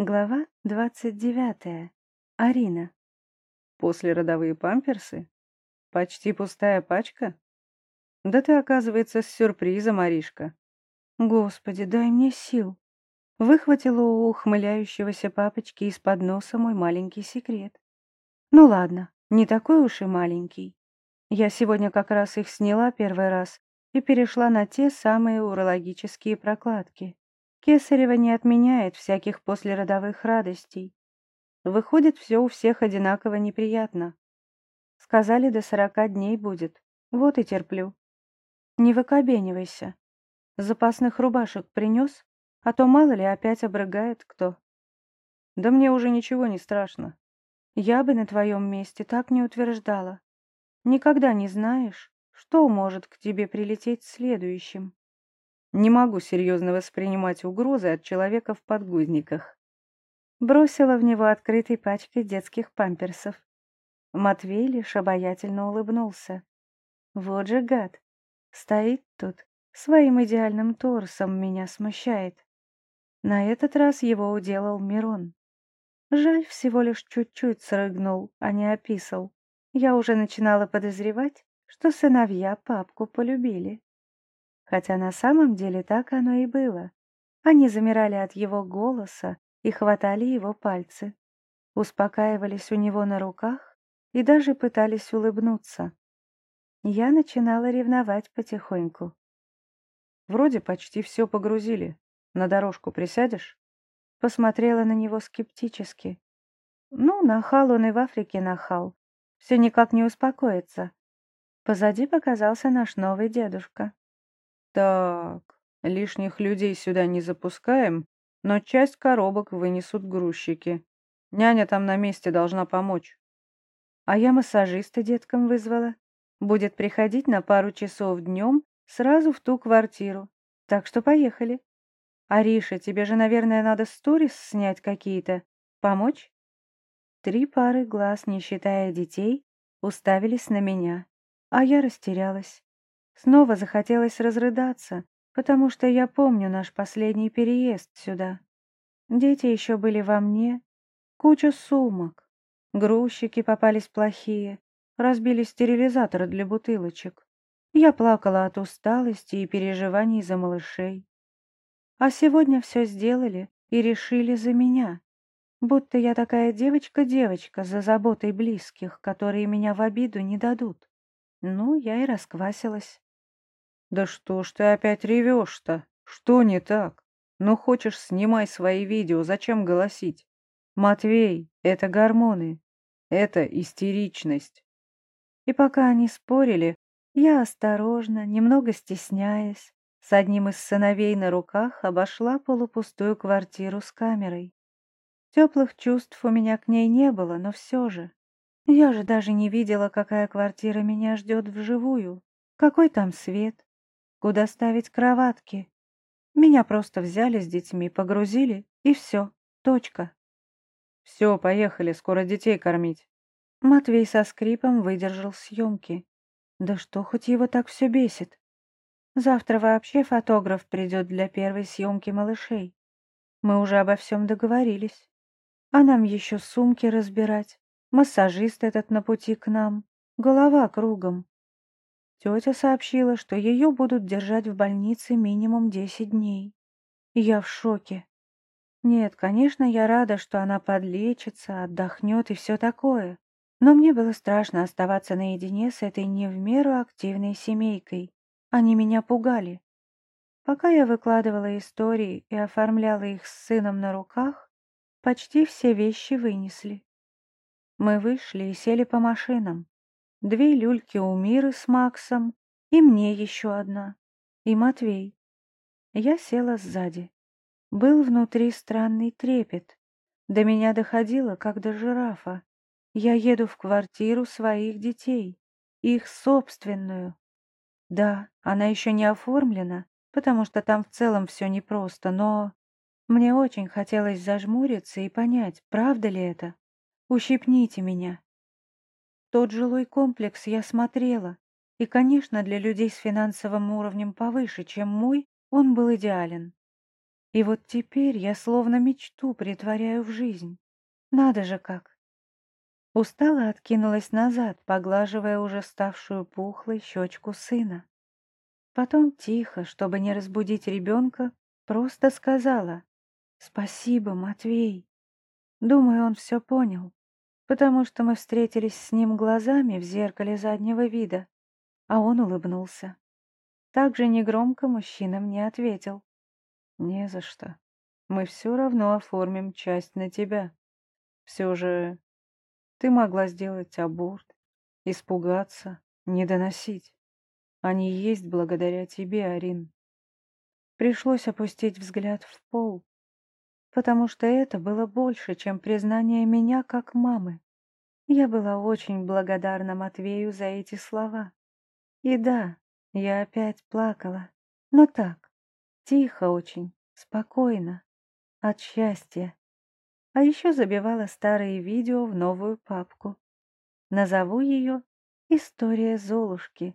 Глава двадцать девятая. Арина. После родовые памперсы? Почти пустая пачка? Да ты, оказывается, с сюрпризом, Аришка. Господи, дай мне сил. Выхватила у ухмыляющегося папочки из-под носа мой маленький секрет. Ну ладно, не такой уж и маленький. Я сегодня как раз их сняла первый раз и перешла на те самые урологические прокладки. Кесарева не отменяет всяких послеродовых радостей. Выходит, все у всех одинаково неприятно. Сказали, до сорока дней будет. Вот и терплю. Не выкобенивайся. Запасных рубашек принес, а то мало ли опять обрыгает кто. Да мне уже ничего не страшно. Я бы на твоем месте так не утверждала. Никогда не знаешь, что может к тебе прилететь следующим. Не могу серьезно воспринимать угрозы от человека в подгузниках. Бросила в него открытой пачкой детских памперсов. Матвей лишь обаятельно улыбнулся. Вот же гад. Стоит тут, своим идеальным торсом меня смущает. На этот раз его уделал Мирон. Жаль, всего лишь чуть-чуть срыгнул, а не описал. Я уже начинала подозревать, что сыновья папку полюбили. Хотя на самом деле так оно и было. Они замирали от его голоса и хватали его пальцы, успокаивались у него на руках и даже пытались улыбнуться. Я начинала ревновать потихоньку. «Вроде почти все погрузили. На дорожку присядешь?» Посмотрела на него скептически. «Ну, нахал он и в Африке нахал. Все никак не успокоится». Позади показался наш новый дедушка. Так, лишних людей сюда не запускаем, но часть коробок вынесут грузчики. Няня там на месте должна помочь. А я массажиста деткам вызвала. Будет приходить на пару часов днем сразу в ту квартиру. Так что поехали. Ариша, тебе же, наверное, надо сторис снять какие-то. Помочь? Три пары глаз, не считая детей, уставились на меня, а я растерялась. Снова захотелось разрыдаться, потому что я помню наш последний переезд сюда. Дети еще были во мне, куча сумок. Грузчики попались плохие, разбили стерилизаторы для бутылочек. Я плакала от усталости и переживаний за малышей. А сегодня все сделали и решили за меня. Будто я такая девочка-девочка за заботой близких, которые меня в обиду не дадут. Ну, я и расквасилась. «Да что ж ты опять ревешь-то? Что не так? Ну, хочешь, снимай свои видео, зачем голосить? Матвей, это гормоны, это истеричность». И пока они спорили, я осторожно, немного стесняясь, с одним из сыновей на руках обошла полупустую квартиру с камерой. Теплых чувств у меня к ней не было, но все же. Я же даже не видела, какая квартира меня ждет вживую, какой там свет, Куда ставить кроватки? Меня просто взяли с детьми, погрузили, и все, точка. Все, поехали, скоро детей кормить. Матвей со скрипом выдержал съемки. Да что хоть его так все бесит? Завтра вообще фотограф придет для первой съемки малышей. Мы уже обо всем договорились. А нам еще сумки разбирать. Массажист этот на пути к нам. Голова кругом. Тетя сообщила, что ее будут держать в больнице минимум 10 дней. Я в шоке. Нет, конечно, я рада, что она подлечится, отдохнет и все такое. Но мне было страшно оставаться наедине с этой не в меру активной семейкой. Они меня пугали. Пока я выкладывала истории и оформляла их с сыном на руках, почти все вещи вынесли. Мы вышли и сели по машинам. Две люльки у Миры с Максом, и мне еще одна, и Матвей. Я села сзади. Был внутри странный трепет. До меня доходило, как до жирафа. Я еду в квартиру своих детей, их собственную. Да, она еще не оформлена, потому что там в целом все непросто, но... Мне очень хотелось зажмуриться и понять, правда ли это. Ущипните меня, тот жилой комплекс я смотрела, и, конечно, для людей с финансовым уровнем повыше, чем мой, он был идеален. И вот теперь я словно мечту притворяю в жизнь. Надо же как. Устала откинулась назад, поглаживая уже ставшую пухлой щечку сына. Потом тихо, чтобы не разбудить ребенка, просто сказала «Спасибо, Матвей». Думаю, он все понял, потому что мы встретились с ним глазами в зеркале заднего вида, а он улыбнулся. Так же негромко мужчина мне ответил. «Не за что. Мы все равно оформим часть на тебя. Все же ты могла сделать аборт, испугаться, не доносить. Они есть благодаря тебе, Арин». Пришлось опустить взгляд в пол, потому что это было больше, чем признание меня как мамы. Я была очень благодарна Матвею за эти слова. И да, я опять плакала, но так, тихо очень, спокойно, от счастья. А еще забивала старые видео в новую папку. Назову ее «История Золушки».